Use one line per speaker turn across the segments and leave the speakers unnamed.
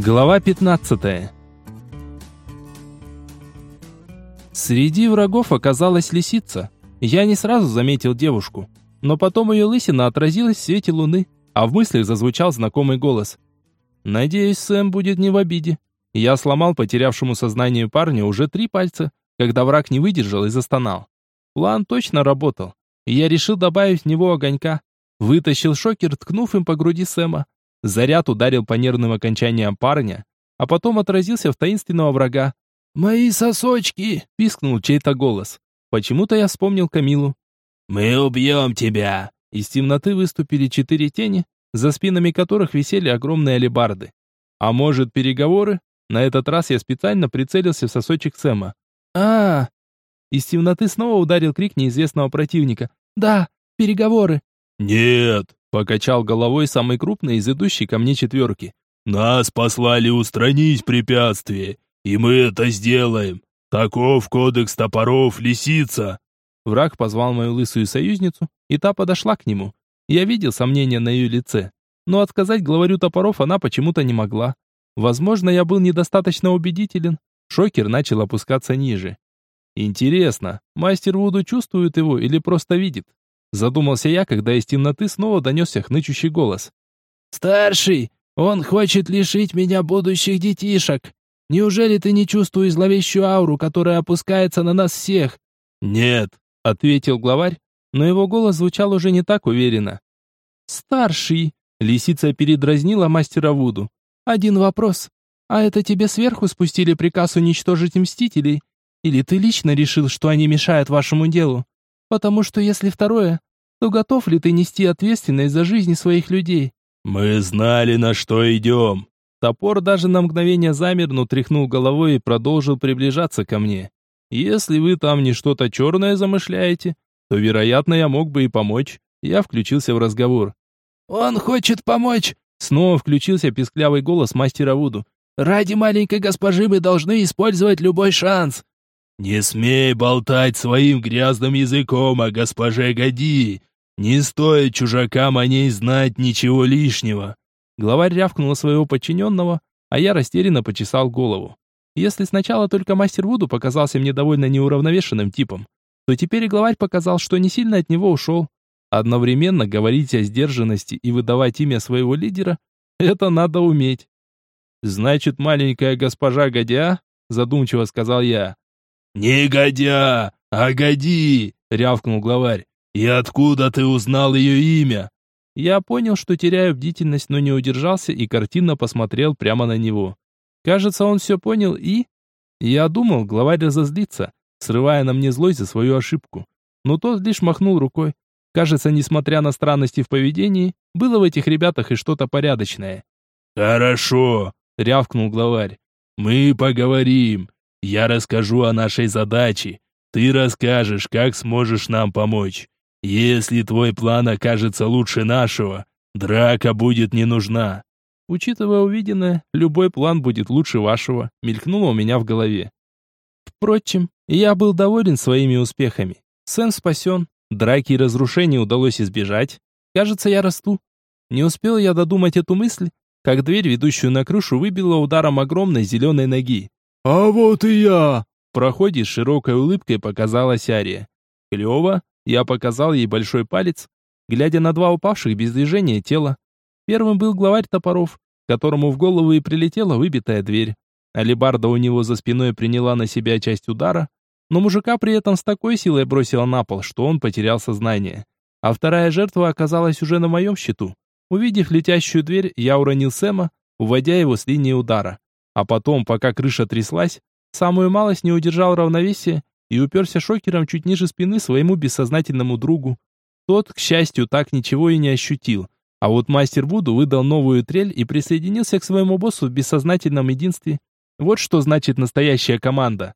Глава 15. Среди врагов оказалась лисица. Я не сразу заметил девушку, но потом ее лысина отразилась в свете луны, а в мыслях зазвучал знакомый голос. Надеюсь, Сэм будет не в обиде. Я сломал потерявшему сознание парню уже три пальца, когда враг не выдержал и застонал. План точно работал, я решил добавить в него огонька. Вытащил шокер, ткнув им по груди Сэма. Заряд ударил по нервным окончаниям парня, а потом отразился в таинственного врага. «Мои сосочки!» – пискнул чей-то голос. Почему-то я вспомнил Камилу.
«Мы убьем тебя!»
Из темноты выступили четыре тени, за спинами которых висели огромные алебарды. А может, переговоры? На этот раз я специально прицелился в сосочек Сэма. а, -а, Из темноты снова ударил крик неизвестного противника. «Да, переговоры!»
«Нет!»
Покачал головой самый крупный из идущей ко мне четверки.
«Нас послали устранить препятствие, и мы это сделаем. Таков кодекс топоров, лисица!»
Враг позвал мою лысую союзницу, и та подошла к нему. Я видел сомнения на ее лице, но отказать главарю топоров она почему-то не могла. Возможно, я был недостаточно убедителен. Шокер начал опускаться ниже. Интересно, мастер Вуду чувствует его или просто видит? Задумался я, когда из темноты снова донесся хнычущий голос.
«Старший, он хочет лишить меня будущих детишек. Неужели ты не чувствуешь зловещую ауру, которая опускается на нас всех?»
«Нет», —
ответил главарь, но его голос звучал уже не так уверенно. «Старший», — лисица передразнила мастера Вуду. «Один вопрос. А это тебе сверху спустили приказ уничтожить Мстителей? Или ты лично решил, что они мешают вашему делу?» Потому что если второе, то готов ли ты нести ответственность за жизни своих людей?
Мы знали, на что идем.
Топор даже на мгновение замер, но тряхнул головой и продолжил приближаться ко мне. Если вы там не что-то черное замышляете, то, вероятно, я мог бы и помочь. Я включился в разговор.
«Он хочет помочь!»
Снова включился писклявый голос мастера Вуду.
«Ради маленькой госпожи мы должны использовать любой шанс.
«Не смей болтать своим грязным языком о госпоже Годи! Не стоит чужакам о ней знать ничего лишнего!»
Главарь рявкнул своего подчиненного, а я растерянно почесал голову. Если сначала только мастер Вуду показался мне довольно неуравновешенным типом, то теперь и главарь показал, что не сильно от него ушел. Одновременно говорить о сдержанности и выдавать имя своего лидера — это надо уметь. «Значит, маленькая госпожа Годя?» — задумчиво сказал я.
«Не годя, а годи!» — рявкнул главарь. «И откуда ты узнал ее имя?»
Я понял, что теряю бдительность, но не удержался и картинно посмотрел прямо на него. Кажется, он все понял и... Я думал, главарь разозлится, срывая на мне злость за свою ошибку. Но тот лишь махнул рукой. Кажется, несмотря на странности в поведении, было в этих ребятах и что-то порядочное.
«Хорошо», — рявкнул главарь. «Мы поговорим. Я расскажу о нашей задаче. Ты расскажешь, как сможешь нам помочь. Если твой план окажется лучше нашего, драка будет не нужна.
Учитывая увиденное, любой план будет лучше вашего, мелькнуло у меня в голове. Впрочем, я был доволен своими успехами. Сэм спасен, драки и разрушений удалось избежать. Кажется, я расту. Не успел я додумать эту мысль, как дверь, ведущую на крышу, выбила ударом огромной зеленой ноги.
«А вот и я!»
В проходе с широкой улыбкой показалась Ария. Клево, я показал ей большой палец, глядя на два упавших без движения тела. Первым был главарь топоров, которому в голову и прилетела выбитая дверь. Алибарда у него за спиной приняла на себя часть удара, но мужика при этом с такой силой бросила на пол, что он потерял сознание. А вторая жертва оказалась уже на моем счету. Увидев летящую дверь, я уронил Сэма, уводя его с линии удара. А потом, пока крыша тряслась, самую малость не удержал равновесия и уперся шокером чуть ниже спины своему бессознательному другу. Тот, к счастью, так ничего и не ощутил. А вот мастер Вуду выдал новую трель и присоединился к своему боссу в бессознательном единстве. Вот что значит настоящая команда.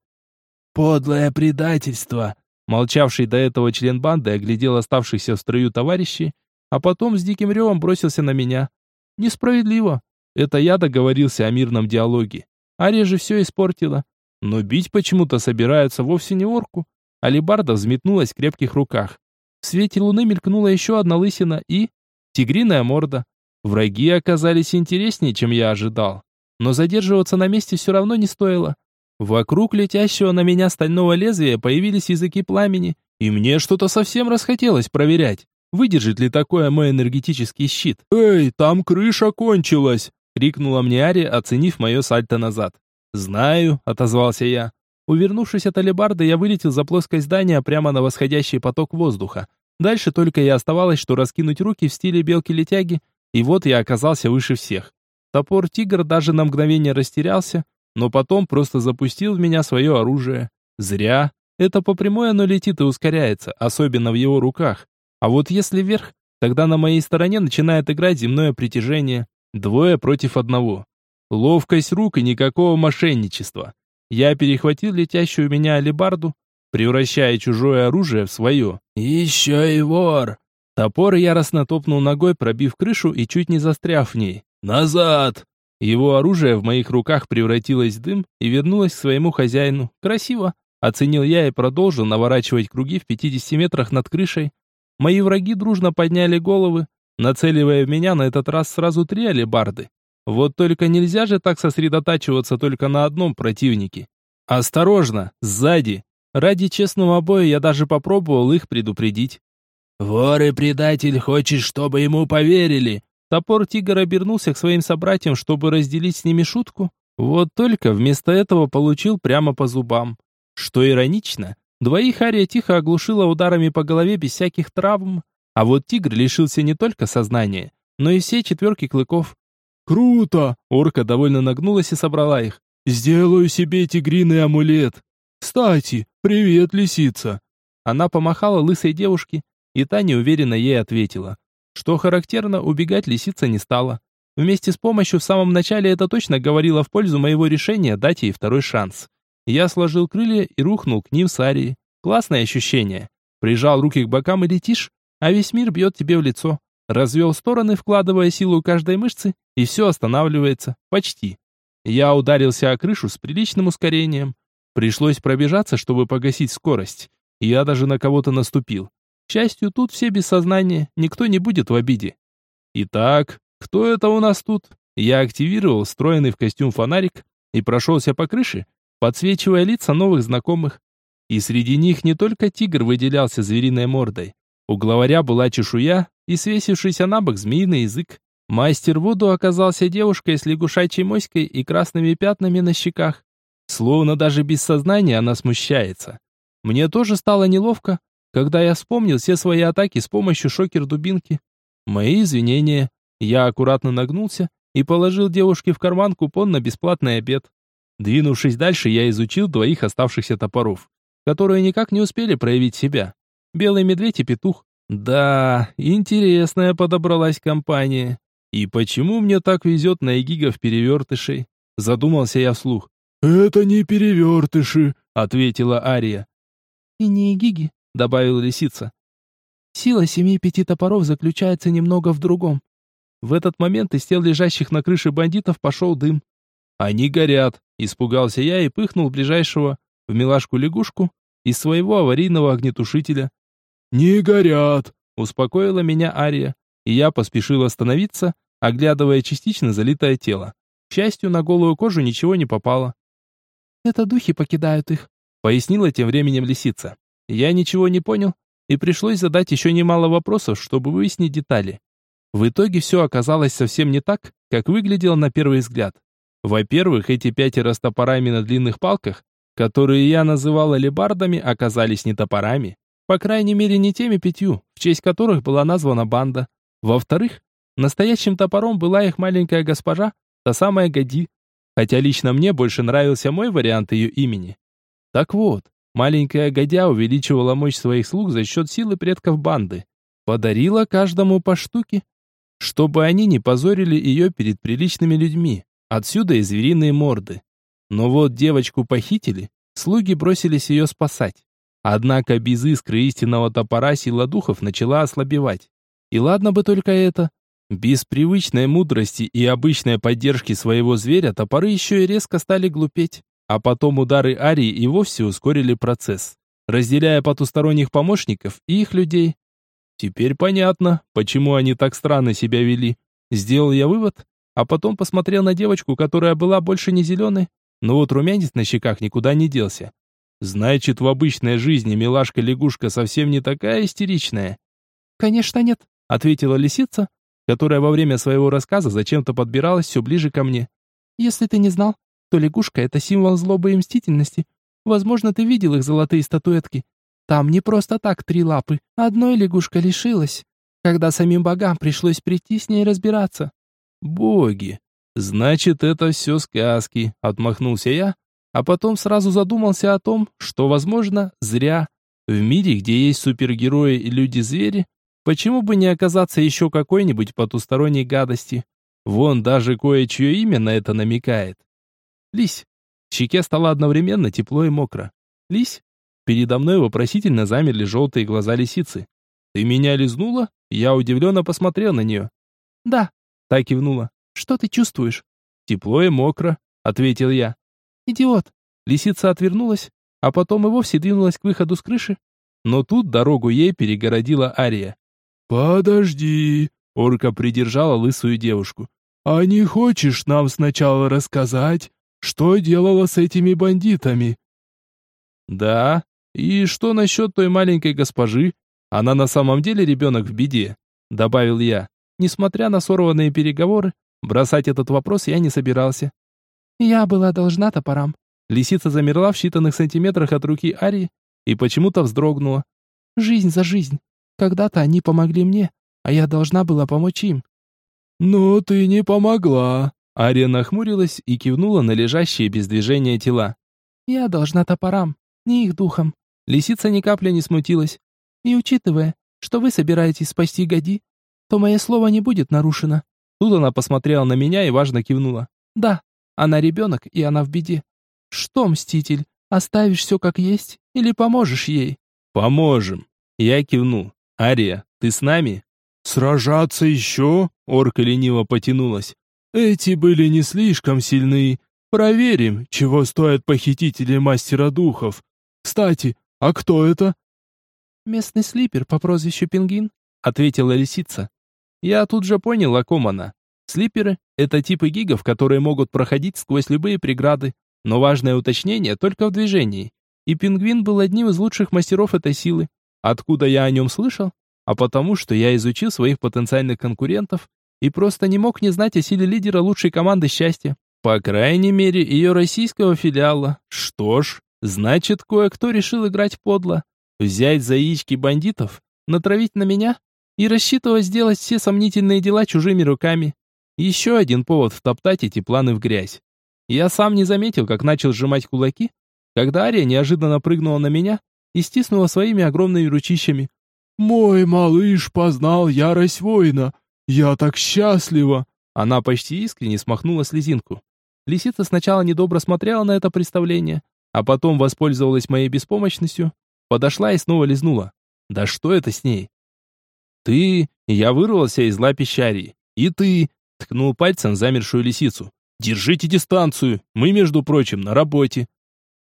«Подлое предательство!»
Молчавший до этого член банды оглядел оставшихся в строю товарищей, а потом с диким ревом бросился на меня. «Несправедливо. Это я договорился о мирном диалоге. Ария же все испортила. Но бить почему-то собираются вовсе не орку. Алибарда взметнулась в крепких руках. В свете луны мелькнула еще одна лысина и... Тигриная морда. Враги оказались интереснее, чем я ожидал. но задерживаться на месте все равно не стоило. Вокруг летящего на меня стального лезвия появились языки пламени, и мне что-то совсем расхотелось проверять, выдержит ли такое мой энергетический щит. «Эй, там крыша кончилась!» — крикнула мне Ари, оценив мое сальто назад. «Знаю», — отозвался я. Увернувшись от алебарды, я вылетел за плоскость здания прямо на восходящий поток воздуха. Дальше только и оставалось, что раскинуть руки в стиле белки-летяги, и вот я оказался выше всех. Топор «Тигр» даже на мгновение растерялся, но потом просто запустил в меня свое оружие. Зря. Это по прямой оно летит и ускоряется, особенно в его руках. А вот если вверх, тогда на моей стороне начинает играть земное притяжение. Двое против одного. Ловкость рук и никакого мошенничества. Я перехватил летящую меня алебарду, превращая чужое оружие в свое. «Еще и вор!» Топор яростно топнул ногой, пробив крышу и чуть не застряв в ней. «Назад!» Его оружие в моих руках превратилось в дым и вернулось к своему хозяину. Красиво. Оценил я и продолжил наворачивать круги в 50 метрах над крышей. Мои враги дружно подняли головы, нацеливая в меня на этот раз сразу три алебарды. Вот только нельзя же так сосредотачиваться только на одном противнике. Осторожно, сзади. Ради честного боя я даже попробовал их предупредить.
«Вор и предатель хочет, чтобы ему поверили!»
Топор Тигр обернулся к своим собратьям, чтобы разделить с ними шутку. Вот только вместо этого получил прямо по зубам. Что иронично, двоих Ария тихо оглушила ударами по голове без всяких травм, а вот Тигр лишился не только сознания, но и всей четверки клыков.
«Круто!»
Орка довольно нагнулась и собрала их.
«Сделаю себе тигриный амулет. Кстати, привет, лисица!»
Она помахала лысой девушке, и та неуверенно ей ответила. Что характерно, убегать лисица не стала. Вместе с помощью в самом начале это точно говорило в пользу моего решения дать ей второй шанс. Я сложил крылья и рухнул к ним с Арией. Классное ощущение. Прижал руки к бокам и летишь, а весь мир бьет тебе в лицо. Развел стороны, вкладывая силу каждой мышцы, и все останавливается. Почти. Я ударился о крышу с приличным ускорением. Пришлось пробежаться, чтобы погасить скорость. Я даже на кого-то наступил. К счастью, тут все без сознания, никто не будет в обиде. Итак, кто это у нас тут? Я активировал встроенный в костюм фонарик и прошелся по крыше, подсвечивая лица новых знакомых. И среди них не только тигр выделялся звериной мордой. У главаря была чешуя и свесившийся на бок змеиный язык. Мастер Вуду оказался девушкой с лягушачьей моськой и красными пятнами на щеках. Словно даже без сознания она смущается. Мне тоже стало неловко, когда я вспомнил все свои атаки с помощью шокер-дубинки. Мои извинения. Я аккуратно нагнулся и положил девушке в карман купон на бесплатный обед. Двинувшись дальше, я изучил двоих оставшихся топоров, которые никак не успели проявить себя. Белый медведь и петух. Да, интересная подобралась компания. И почему мне так везет на эгигов-перевертышей? Задумался я вслух.
«Это не перевертыши», —
ответила Ария.
«И не эгиги», — добавила лисица. «Сила семи пяти топоров заключается немного в другом».
В этот момент из тел лежащих на крыше бандитов пошел дым. «Они горят», — испугался я и пыхнул ближайшего в милашку лягушку из своего аварийного огнетушителя.
«Не горят», —
успокоила меня Ария, и я поспешил остановиться, оглядывая частично залитое тело. К счастью, на голую кожу ничего не попало.
«Это духи покидают их», —
пояснила тем временем лисица. Я ничего не понял, и пришлось задать еще немало вопросов, чтобы выяснить детали. В итоге все оказалось совсем не так, как выглядело на первый взгляд. Во-первых, эти пятеро с топорами на длинных палках, которые я называл алебардами, оказались не топорами. По крайней мере, не теми пятью, в честь которых была названа банда. Во-вторых, настоящим топором была их маленькая госпожа, та самая Гади, хотя лично мне больше нравился мой вариант ее имени. Так вот, маленькая Гадя увеличивала мощь своих слуг за счет силы предков банды. Подарила каждому по штуке, чтобы они не позорили ее перед приличными людьми. Отсюда и звериные морды. Но вот девочку похитили, слуги бросились ее спасать. Однако без искры истинного топора сила духов начала ослабевать. И ладно бы только это. Без привычной мудрости и обычной поддержки своего зверя топоры еще и резко стали глупеть. А потом удары Арии и вовсе ускорили процесс, разделяя потусторонних помощников и их людей. Теперь понятно, почему они так странно себя вели. Сделал я вывод а потом посмотрел на девочку, которая была больше не зеленой, но вот румянец на щеках никуда не делся. Значит, в обычной жизни милашка-лягушка совсем не такая истеричная.
Конечно, нет,
ответила лисица, которая во время своего рассказа зачем-то подбиралась все ближе ко мне.
Если ты не знал, то лягушка это символ злобы и мстительности. Возможно, ты видел их золотые статуэтки. Там не просто так три лапы. Одной лягушка лишилась, когда самим богам пришлось прийти с ней разбираться.
Боги. Значит, это все сказки, отмахнулся я, а потом сразу задумался о том, что, возможно, зря. В мире, где есть супергерои и люди-звери, почему бы не оказаться еще какой-нибудь потусторонней гадости? Вон даже кое-чье имя на это намекает. Лись. Щеке стало одновременно тепло и мокро. Лись. Передо мной вопросительно замерли желтые глаза лисицы. «Ты меня лизнула?» Я удивленно посмотрел на нее.
«Да», —
так кивнула.
«Что ты чувствуешь?»
«Тепло и мокро», — ответил я.
«Идиот!»
Лисица отвернулась, а потом и вовсе двинулась к выходу с крыши. Но тут дорогу ей перегородила Ария.
«Подожди!» — орка придержала лысую девушку. «А не хочешь нам сначала рассказать, что делала с этими бандитами?»
«Да, и что насчет той маленькой госпожи? Она на самом деле ребенок в беде», — добавил я. Несмотря на сорванные переговоры, бросать этот вопрос я не собирался.
«Я была должна топорам».
Лисица замерла в считанных сантиметрах от руки Арии и почему-то вздрогнула.
«Жизнь за жизнь. Когда-то они помогли мне, а я должна была помочь им».
«Но ты не помогла».
Ария нахмурилась и кивнула на лежащие без движения тела.
«Я должна топорам, не их духом».
Лисица ни капли не смутилась.
И учитывая, что вы собираетесь спасти Гади, то мое слово не будет нарушено».
Тут она посмотрела на меня и важно кивнула.
«Да, она ребенок, и она в беде. Что, Мститель, оставишь все как есть или поможешь ей?»
«Поможем». Я кивнул. «Ария, ты с нами?»
«Сражаться еще?» Орка лениво потянулась. «Эти были не слишком сильны. Проверим, чего стоят похитители мастера духов. Кстати, а кто это?»
«Местный слипер по прозвищу Пингвин», —
ответила лисица. Я тут же понял, о ком она. Слиперы — это типы гигов, которые могут проходить сквозь любые преграды, но важное уточнение только в движении. И Пингвин был одним из лучших мастеров этой силы. Откуда я о нем слышал? А потому, что я изучил своих потенциальных конкурентов и просто не мог не знать о силе лидера лучшей команды счастья. По крайней мере, ее российского филиала. Что ж, значит, кое-кто решил играть подло. Взять за яички бандитов, натравить на меня и рассчитывать сделать все сомнительные дела чужими руками. Еще один повод втоптать эти планы в грязь. Я сам не заметил, как начал сжимать кулаки, когда Ария неожиданно прыгнула на меня и стиснула своими огромными ручищами.
«Мой малыш познал ярость воина! Я так счастлива!»
Она почти искренне смахнула слезинку. Лисица сначала недобро смотрела на это представление, а потом воспользовалась моей беспомощностью Подошла и снова лизнула. Да что это с ней? Ты... Я вырвался из лап пещари. И ты... Ткнул пальцем замершую лисицу. Держите дистанцию. Мы, между прочим, на работе.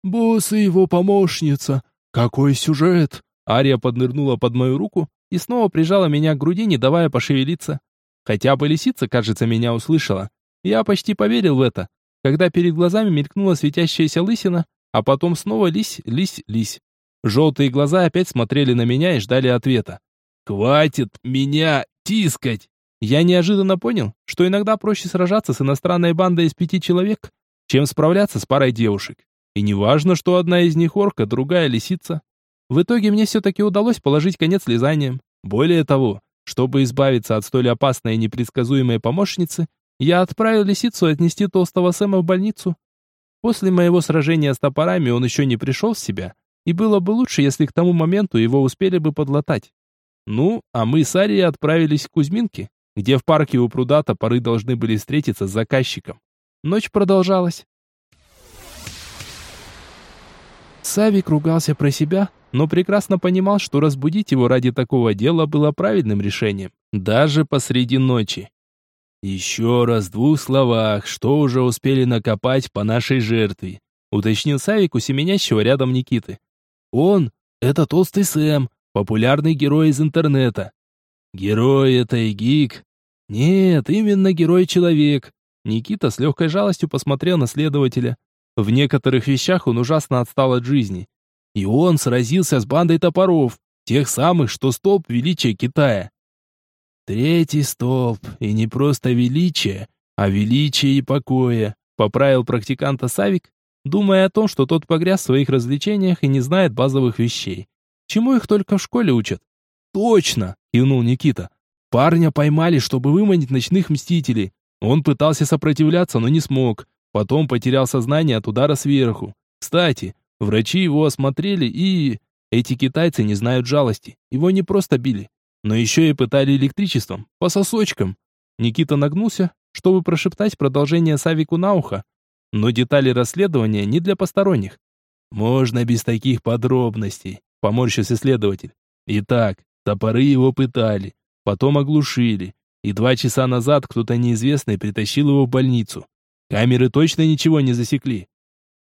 Босс и его помощница. Какой сюжет?
Ария поднырнула под мою руку и снова прижала меня к груди, не давая пошевелиться. Хотя бы лисица, кажется, меня услышала. Я почти поверил в это, когда перед глазами мелькнула светящаяся лысина, а потом снова лись, лись, лись. Желтые глаза опять смотрели на меня и ждали ответа. «Хватит меня тискать!» Я неожиданно понял, что иногда проще сражаться с иностранной бандой из пяти человек, чем справляться с парой девушек. И не важно, что одна из них орка, другая лисица. В итоге мне все-таки удалось положить конец лизаниям. Более того, чтобы избавиться от столь опасной и непредсказуемой помощницы, я отправил лисицу отнести толстого Сэма в больницу. После моего сражения с топорами он еще не пришел в себя, и было бы лучше, если к тому моменту его успели бы подлатать. Ну, а мы с Арией отправились к Кузьминке, где в парке у пруда топоры должны были встретиться с заказчиком. Ночь продолжалась. Савик ругался про себя, но прекрасно понимал, что разбудить его ради такого дела было правильным решением, даже посреди ночи. «Еще раз в двух словах, что уже успели накопать по нашей жертве», уточнил Савик у семенящего рядом Никиты. Он — это толстый Сэм, популярный герой из интернета. Герой это и гик. Нет, именно герой-человек. Никита с легкой жалостью посмотрел на следователя. В некоторых вещах он ужасно отстал от жизни. И он сразился с бандой топоров, тех самых, что столб величия Китая. Третий столб, и не просто величие, а величие и покоя, поправил практиканта Савик, думая о том, что тот погряз в своих развлечениях и не знает базовых вещей. Чему их только в школе учат? Точно, кивнул Никита. Парня поймали, чтобы выманить ночных мстителей. Он пытался сопротивляться, но не смог. Потом потерял сознание от удара сверху. Кстати, врачи его осмотрели и... Эти китайцы не знают жалости. Его не просто били, но еще и пытали электричеством, по сосочкам. Никита нагнулся, чтобы прошептать продолжение Савику на ухо, но детали расследования не для посторонних. Можно без таких подробностей, поморщился следователь. Итак, топоры его пытали, потом оглушили, и два часа назад кто-то неизвестный притащил его в больницу. Камеры точно ничего не засекли.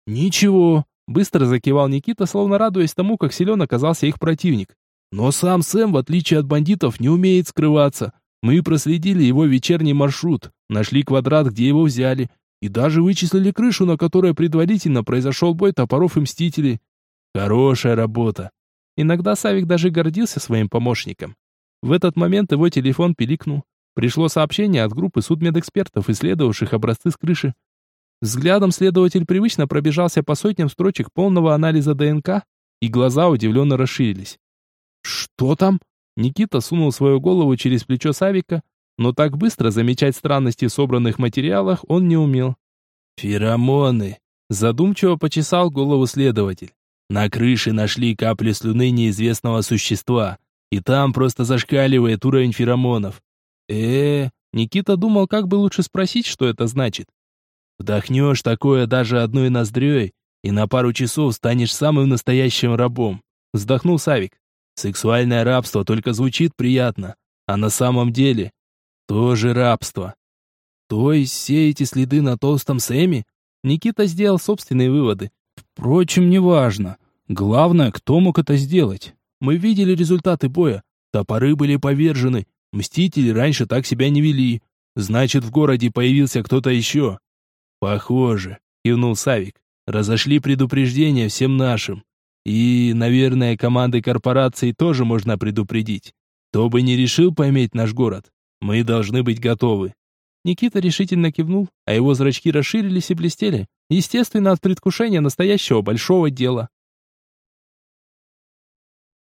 Ничего, быстро закивал Никита, словно радуясь тому, как силен оказался их противник. Но сам Сэм, в отличие от бандитов, не умеет скрываться. Мы проследили его вечерний маршрут, нашли квадрат, где его взяли, и даже вычислили крышу, на которой предварительно произошел бой топоров и мстителей. Хорошая работа. Иногда Савик даже гордился своим помощником. В этот момент его телефон пиликнул. Пришло сообщение от группы судмедэкспертов, исследовавших образцы с крыши. Взглядом следователь привычно пробежался по сотням строчек полного анализа ДНК, и глаза удивленно расширились. «Что там?» Никита сунул свою голову через плечо Савика, но так быстро замечать странности в собранных материалах он не умел. «Феромоны!» Задумчиво почесал голову следователь. На крыше нашли капли слюны неизвестного существа, и там просто зашкаливает уровень феромонов. э, -э Никита думал, как бы лучше спросить, что это значит. Вдохнешь такое даже одной ноздрёй, и на пару часов станешь самым настоящим рабом. Вздохнул Савик. Сексуальное рабство только звучит приятно, а на самом деле тоже рабство. То есть все эти следы на толстом Сэме? Никита сделал собственные выводы. Впрочем, неважно. Главное, кто мог это сделать. Мы видели результаты боя. Топоры были повержены. Мстители раньше так себя не вели. Значит, в городе появился кто-то еще. Похоже, кивнул Савик. Разошли предупреждения всем нашим. И, наверное, команды корпораций тоже можно предупредить. Кто бы не решил поиметь наш город, мы должны быть готовы. Никита решительно кивнул, а его зрачки расширились и блестели. Естественно, от предвкушения настоящего большого дела.